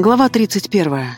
Глава 31.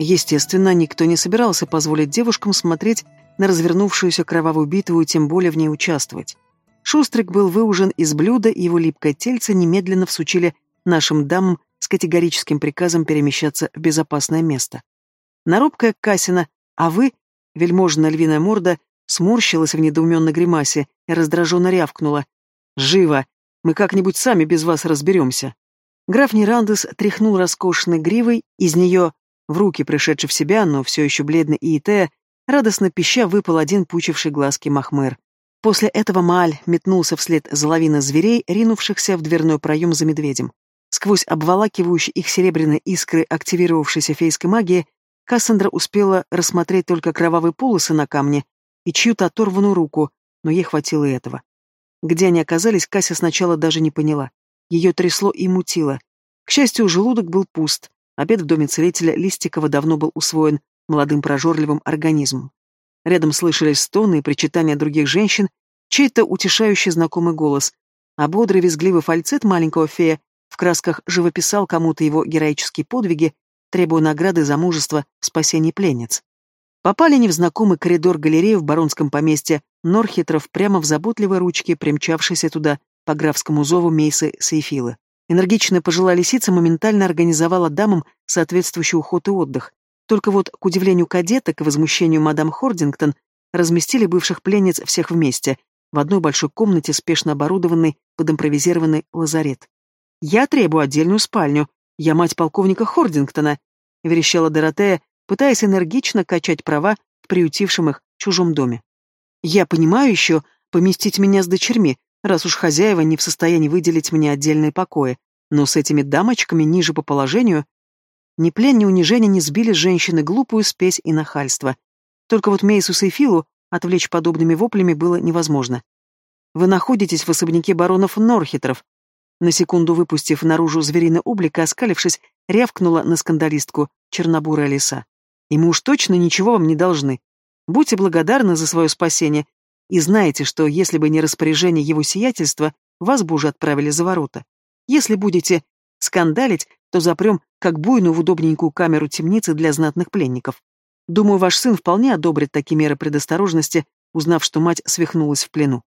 Естественно, никто не собирался позволить девушкам смотреть на развернувшуюся кровавую битву и тем более в ней участвовать. Шустрик был выужен из блюда, и его липкое тельце немедленно всучили нашим дамам с категорическим приказом перемещаться в безопасное место. Наробкая Касина, а вы, вельможная львиная морда, сморщилась в недоуменной гримасе и раздраженно рявкнула. «Живо! Мы как-нибудь сами без вас разберемся!» Граф Нерандес тряхнул роскошной гривой, из нее, в руки пришедший в себя, но все еще бледный и Итея, радостно пища выпал один пучивший глазки махмер. После этого Мааль метнулся вслед за лавиной зверей, ринувшихся в дверной проем за медведем. Сквозь обволакивающие их серебряные искры активировавшейся фейской магии, Кассандра успела рассмотреть только кровавые полосы на камне и чью-то оторванную руку, но ей хватило и этого. Где они оказались, Кася сначала даже не поняла. Ее трясло и мутило. К счастью, желудок был пуст. Обед в доме целителя Листикова давно был усвоен молодым прожорливым организмом. Рядом слышались стоны и причитания других женщин, чей-то утешающий знакомый голос, а бодрый визгливый фальцет маленького фея в красках живописал кому-то его героические подвиги, требуя награды за мужество в спасении пленниц. Попали не в знакомый коридор галереи в баронском поместье Норхитров прямо в заботливой ручке, примчавшейся туда по графскому зову Мейсы Сейфилы. Энергичная пожилая лисица моментально организовала дамам соответствующий уход и отдых. Только вот, к удивлению кадеток и возмущению мадам Хордингтон, разместили бывших пленниц всех вместе, в одной большой комнате, спешно оборудованной под импровизированный лазарет. «Я требую отдельную спальню. Я мать полковника Хордингтона», — верещала Доротея, пытаясь энергично качать права в приютившем их чужом доме. «Я понимаю еще поместить меня с дочерьми, раз уж хозяева не в состоянии выделить мне отдельные покои, но с этими дамочками ниже по положению ни плен, ни унижение не сбили женщины глупую спесь и нахальство. Только вот Мейсу и Филу отвлечь подобными воплями было невозможно. Вы находитесь в особняке баронов Норхитров. На секунду выпустив наружу звериный облик и оскалившись, рявкнула на скандалистку чернобурая лиса. И мы уж точно ничего вам не должны. Будьте благодарны за свое спасение и знаете, что если бы не распоряжение его сиятельства, вас бы уже отправили за ворота. Если будете скандалить, то запрем как буйную в удобненькую камеру темницы для знатных пленников. Думаю, ваш сын вполне одобрит такие меры предосторожности, узнав, что мать свихнулась в плену.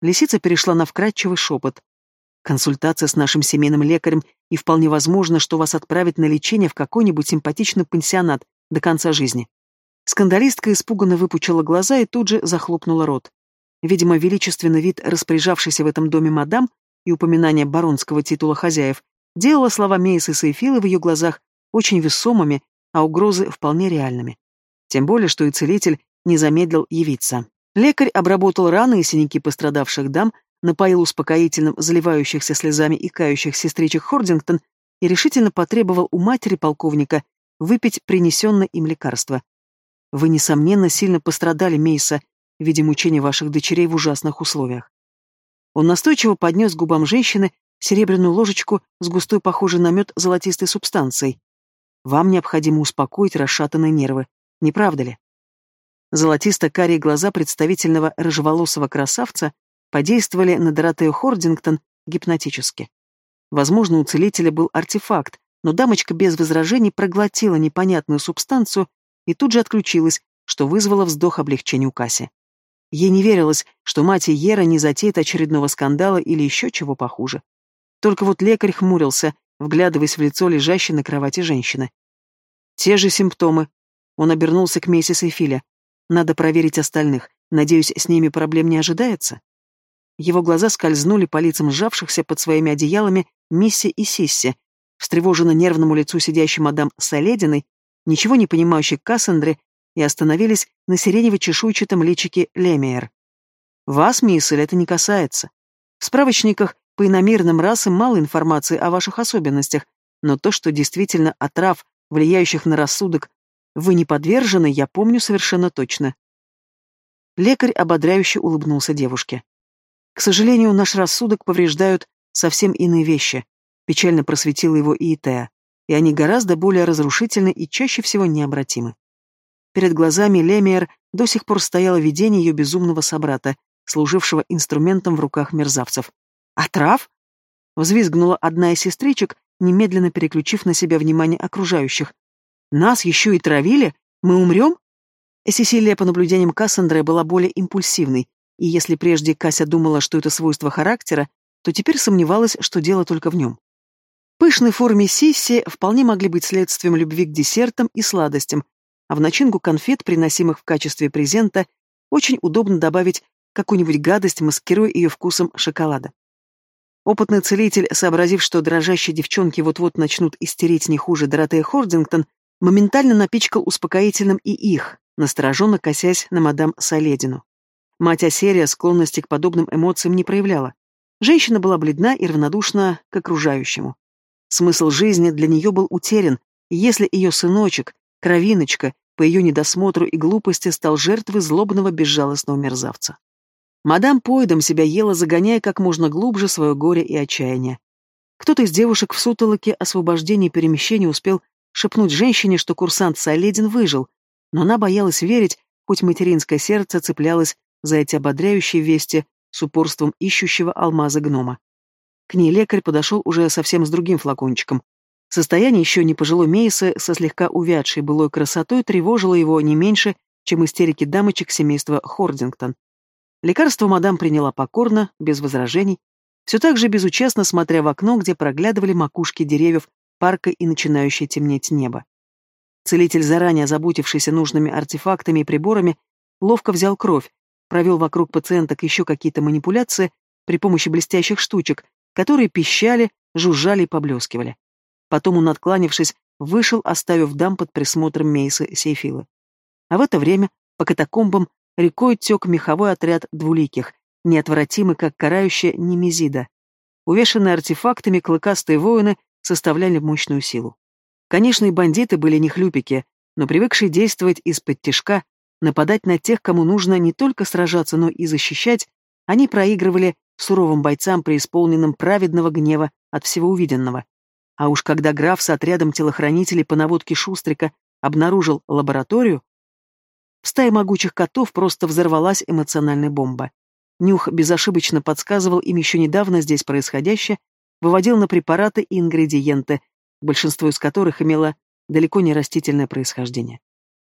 Лисица перешла на вкрадчивый шепот. Консультация с нашим семейным лекарем, и вполне возможно, что вас отправят на лечение в какой-нибудь симпатичный пансионат до конца жизни. Скандалистка испуганно выпучила глаза и тут же захлопнула рот. Видимо, величественный вид распоряжавшейся в этом доме мадам и упоминание баронского титула хозяев делало слова Мейсы Сейфилы в ее глазах очень весомыми, а угрозы вполне реальными. Тем более, что и целитель не замедлил явиться. Лекарь обработал раны и синяки пострадавших дам, напоил успокоительным заливающихся слезами и кающих сестричек Хордингтон и решительно потребовал у матери полковника выпить принесенное им лекарство. Вы, несомненно, сильно пострадали, Мейса, в виде мучений ваших дочерей в ужасных условиях. Он настойчиво поднес губам женщины серебряную ложечку с густой, похожей на мед, золотистой субстанцией. Вам необходимо успокоить расшатанные нервы, не правда ли? Золотисто-карие глаза представительного рыжеволосого красавца подействовали на Доротею Хордингтон гипнотически. Возможно, у целителя был артефакт, но дамочка без возражений проглотила непонятную субстанцию и тут же отключилась, что вызвало вздох облегчения у Касси. Ей не верилось, что мать Ера не затеет очередного скандала или еще чего похуже. Только вот лекарь хмурился, вглядываясь в лицо лежащей на кровати женщины. Те же симптомы. Он обернулся к миссис Эфиля. Надо проверить остальных. Надеюсь, с ними проблем не ожидается? Его глаза скользнули по лицам сжавшихся под своими одеялами Мисси и Сисси, встревоженно нервному лицу сидящей мадам Солединой ничего не понимающей Кассандре, и остановились на сиренево-чешуйчатом личике Лемиер. Вас, миссель, это не касается. В справочниках по иномирным расам мало информации о ваших особенностях, но то, что действительно отрав, влияющих на рассудок, вы не подвержены, я помню совершенно точно. Лекарь ободряюще улыбнулся девушке. К сожалению, наш рассудок повреждают совсем иные вещи, печально просветила его Иетея и они гораздо более разрушительны и чаще всего необратимы. Перед глазами Лемиер до сих пор стояло видение ее безумного собрата, служившего инструментом в руках мерзавцев. «Отрав?» — взвизгнула одна из сестричек, немедленно переключив на себя внимание окружающих. «Нас еще и травили? Мы умрем?» Сесилия, по наблюдениям Кассандры, была более импульсивной, и если прежде Кася думала, что это свойство характера, то теперь сомневалась, что дело только в нем. Пышной форме сисси вполне могли быть следствием любви к десертам и сладостям, а в начинку конфет, приносимых в качестве презента, очень удобно добавить какую-нибудь гадость, маскируя ее вкусом шоколада. Опытный целитель, сообразив, что дрожащие девчонки вот-вот начнут истереть не хуже Доротея Хордингтон, моментально напичкал успокоительным и их, настороженно косясь на мадам Соледину. Мать Асерия склонности к подобным эмоциям не проявляла. Женщина была бледна и равнодушна к окружающему. Смысл жизни для нее был утерян, если ее сыночек, кровиночка, по ее недосмотру и глупости стал жертвой злобного безжалостного мерзавца. Мадам поедом себя ела, загоняя как можно глубже свое горе и отчаяние. Кто-то из девушек в сутолоке освобождения и перемещения успел шепнуть женщине, что курсант Саледин выжил, но она боялась верить, хоть материнское сердце цеплялось за эти ободряющие вести с упорством ищущего алмаза гнома. К ней лекарь подошел уже совсем с другим флакончиком. Состояние еще не пожилой Мейсы со слегка увядшей былой красотой тревожило его не меньше, чем истерики дамочек семейства Хордингтон. Лекарство мадам приняла покорно, без возражений, все так же безучастно смотря в окно, где проглядывали макушки деревьев парка и начинающее темнеть небо. Целитель, заранее озаботившийся нужными артефактами и приборами, ловко взял кровь, провел вокруг пациенток еще какие-то манипуляции при помощи блестящих штучек, которые пищали, жужжали и поблескивали. Потом он, откланившись, вышел, оставив дам под присмотром Мейсы Сейфилы. А в это время по катакомбам рекой тек меховой отряд двуликих, неотвратимый, как карающая Немезида. Увешанные артефактами клыкастые воины составляли мощную силу. Конечно, и бандиты были не хлюпики, но привыкшие действовать из-под тишка, нападать на тех, кому нужно не только сражаться, но и защищать, они проигрывали суровым бойцам, преисполненным праведного гнева от всего увиденного. А уж когда граф с отрядом телохранителей по наводке Шустрика обнаружил лабораторию, в стае могучих котов просто взорвалась эмоциональная бомба. Нюх безошибочно подсказывал им еще недавно здесь происходящее, выводил на препараты и ингредиенты, большинство из которых имело далеко не растительное происхождение.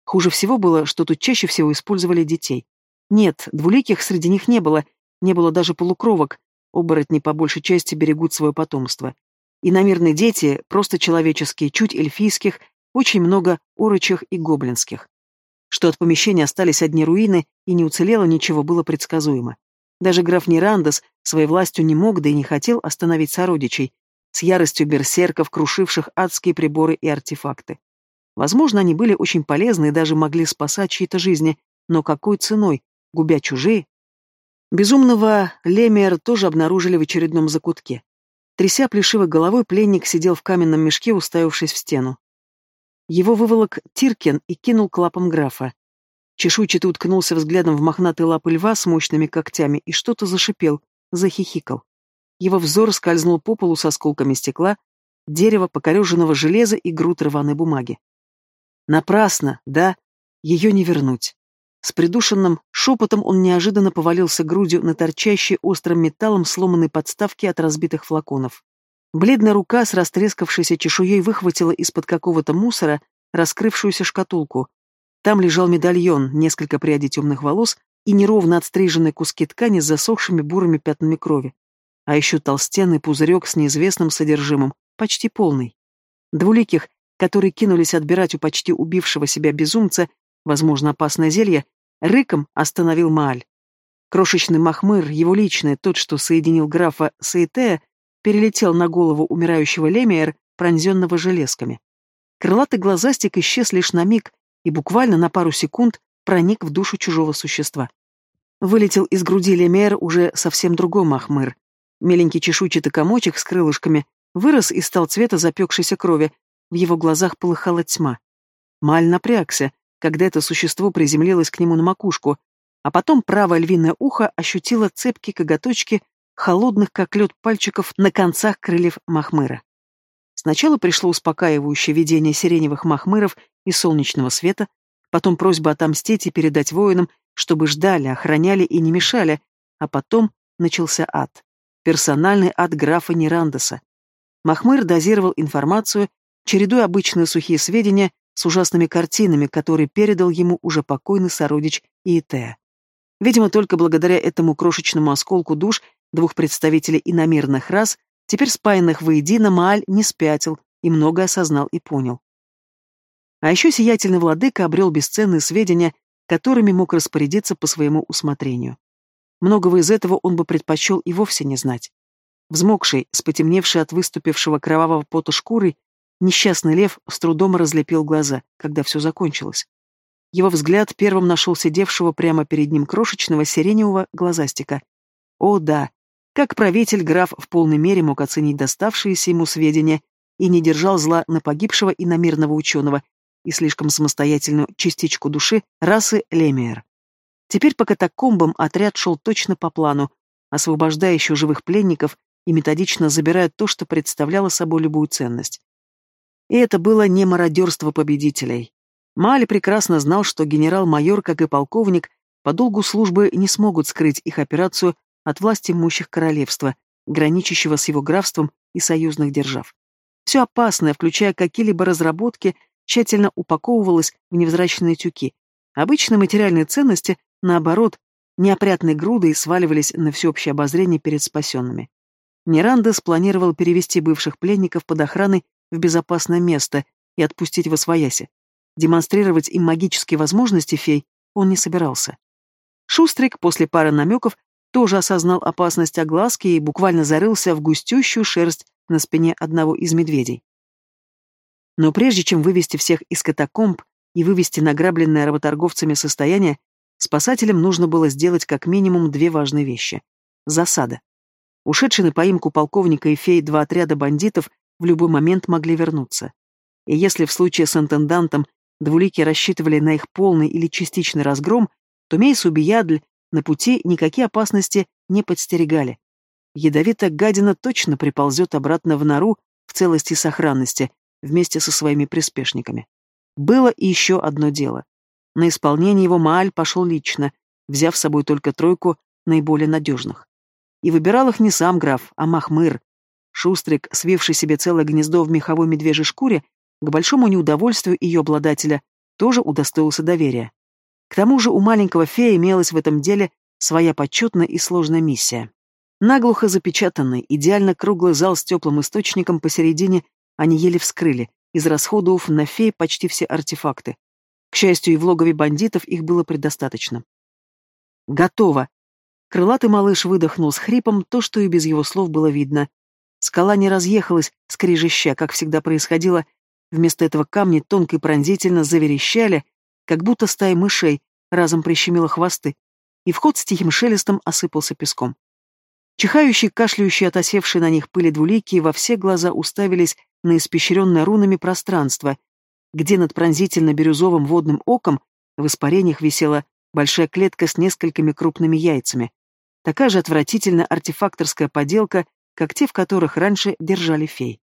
Хуже всего было, что тут чаще всего использовали детей. Нет, двуликих среди них не было, не было даже полукровок, оборотни по большей части берегут свое потомство. Иномерные дети, просто человеческие, чуть эльфийских, очень много орочих и гоблинских. Что от помещения остались одни руины и не уцелело ничего, было предсказуемо. Даже граф Нерандес своей властью не мог, да и не хотел остановить сородичей, с яростью берсерков, крушивших адские приборы и артефакты. Возможно, они были очень полезны и даже могли спасать чьи-то жизни, но какой ценой, губя чужие? Безумного Лемер тоже обнаружили в очередном закутке. Тряся плешивой головой, пленник сидел в каменном мешке, уставившись в стену. Его выволок Тиркин и кинул к лапам графа. Чешуйчатый уткнулся взглядом в мохнатые лапы льва с мощными когтями и что-то зашипел, захихикал. Его взор скользнул по полу с осколками стекла, дерева, покореженного железа и груд рваной бумаги. Напрасно, да, ее не вернуть. С придушенным шепотом он неожиданно повалился грудью на торчащие острым металлом сломанные подставки от разбитых флаконов. Бледная рука с растрескавшейся чешуей выхватила из-под какого-то мусора раскрывшуюся шкатулку. Там лежал медальон, несколько прядей темных волос и неровно отстриженные куски ткани с засохшими бурыми пятнами крови а еще толстенный пузырек с неизвестным содержимым, почти полный. Двуликих, которые кинулись отбирать у почти убившего себя безумца, возможно, опасное зелье, рыком остановил Мааль. Крошечный Махмыр, его личный, тот, что соединил графа Саитея, перелетел на голову умирающего Лемиер, пронзенного железками. Крылатый глазастик исчез лишь на миг и буквально на пару секунд проник в душу чужого существа. Вылетел из груди Лемиер уже совсем другой Махмыр, Меленький чешуйчатый комочек с крылышками вырос и стал цвета запекшейся крови, в его глазах полыхала тьма. Маль напрягся, когда это существо приземлилось к нему на макушку, а потом правое львиное ухо ощутило цепкие коготочки, холодных, как лед пальчиков, на концах крыльев махмыра. Сначала пришло успокаивающее видение сиреневых махмыров и солнечного света, потом просьба отомстить и передать воинам, чтобы ждали, охраняли и не мешали, а потом начался ад персональный от графа Нерандеса. Махмыр дозировал информацию, чередуя обычные сухие сведения с ужасными картинами, которые передал ему уже покойный сородич Иетея. Видимо, только благодаря этому крошечному осколку душ двух представителей иномирных рас, теперь спаянных воедино, Мааль не спятил и многое осознал и понял. А еще сиятельный владыка обрел бесценные сведения, которыми мог распорядиться по своему усмотрению. Многого из этого он бы предпочел и вовсе не знать. Взмокший, с потемневшей от выступившего кровавого пота шкурой, несчастный лев с трудом разлепил глаза, когда все закончилось. Его взгляд первым нашел сидевшего прямо перед ним крошечного сиреневого глазастика. О, да, как правитель граф в полной мере мог оценить доставшиеся ему сведения и не держал зла на погибшего иномирного ученого и слишком самостоятельную частичку души расы Лемиер. Теперь по катакомбам отряд шел точно по плану, освобождая еще живых пленников и методично забирая то, что представляло собой любую ценность. И это было не мародерство победителей. Мали прекрасно знал, что генерал-майор, как и полковник, по долгу службы не смогут скрыть их операцию от власти имущих королевства, граничащего с его графством и союзных держав. Все опасное, включая какие-либо разработки, тщательно упаковывалось в невзрачные тюки. Обычно материальные ценности, наоборот, неопрятной грудой сваливались на всеобщее обозрение перед спасенными. Миранда спланировал перевести бывших пленников под охраной в безопасное место и отпустить в освояси. Демонстрировать им магические возможности фей он не собирался. Шустрик после пары намеков тоже осознал опасность огласки и буквально зарылся в густющую шерсть на спине одного из медведей. Но прежде чем вывести всех из катакомб и вывести награбленное работорговцами состояние, спасателям нужно было сделать как минимум две важные вещи. Засада. Ушедшие на поимку полковника и феи два отряда бандитов в любой момент могли вернуться. И если в случае с интендантом двулики рассчитывали на их полный или частичный разгром, то Мейс Убиядль на пути никакие опасности не подстерегали. Ядовитая гадина точно приползет обратно в нору в целости и сохранности вместе со своими приспешниками. Было и еще одно дело. На исполнение его Мааль пошел лично, взяв с собой только тройку наиболее надежных. И выбирал их не сам граф, а Махмыр. Шустрик, свивший себе целое гнездо в меховой медвежьей шкуре, к большому неудовольствию ее обладателя, тоже удостоился доверия. К тому же у маленького фея имелась в этом деле своя почетная и сложная миссия. Наглухо запечатанный, идеально круглый зал с теплым источником посередине они еле вскрыли, израсходовав на феи почти все артефакты. К счастью, и в логове бандитов их было предостаточно. «Готово!» Крылатый малыш выдохнул с хрипом то, что и без его слов было видно. Скала не разъехалась, скрежеща, как всегда происходило. Вместо этого камни тонко и пронзительно заверещали, как будто стая мышей разом прищемила хвосты, и вход с тихим шелестом осыпался песком. Чихающие, кашляющие, отосевшие на них пыли двуликие во все глаза уставились на испещренное рунами пространство, где над пронзительно-бирюзовым водным оком в испарениях висела большая клетка с несколькими крупными яйцами. Такая же отвратительно артефакторская поделка, как те, в которых раньше держали фей.